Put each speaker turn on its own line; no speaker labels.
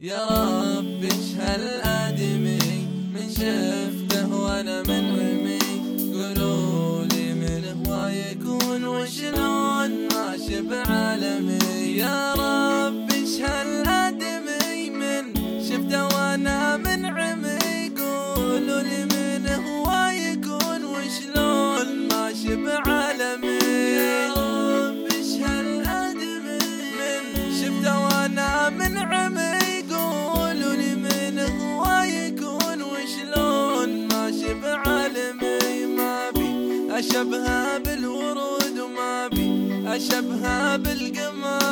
يا رب إيش هالآدمي من شفته وأنا منعمي قولوا لي من هو يكون وشلون ماشي بعالمي. يا رب أشبهها بالورود وما بي أشبهها بالقمر.